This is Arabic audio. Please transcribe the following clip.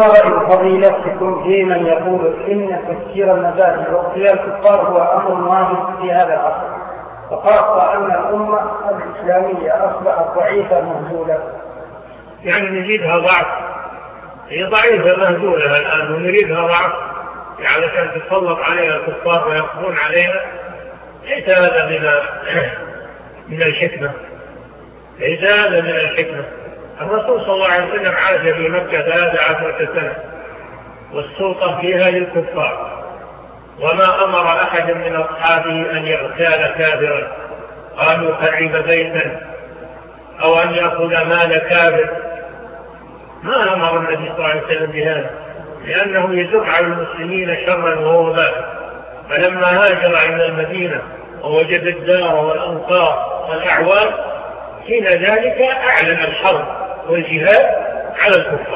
رأي فضيلتكم في من يقول إن تفسير المذاهب واقتيال الكفار هو أمر واجب في هذا العصر. وخاصة أن الأمة الإسلامية أصبحت ضعيفة مهزولة. يعني نجدها ضعف. هي ضعيفة مهزولة الآن ونريدها ضعف. علشان تتسلط عليها الكفار ويقضون عليها ليس هذا من من الحكمة. ليس هذا من الحكمة. الرسول صلى الله عليه وسلم عاش في مكة ثلاث عشرة سنة والسلطة فيها للكفار وما أمر أحد من أصحابه أن يغتال كافرا. قالوا خرب بيتا أو أن يأخذ مال كافر. ما أمر النبي صلى الله عليه وسلم بهذا؟ لأنه يدب على المسلمين شرا وهو باب فلما هاجر إلى المدينة ووجد الدار والأنصار والأعوان حين ذلك أعلن الحرب. والجهاد على الكفار.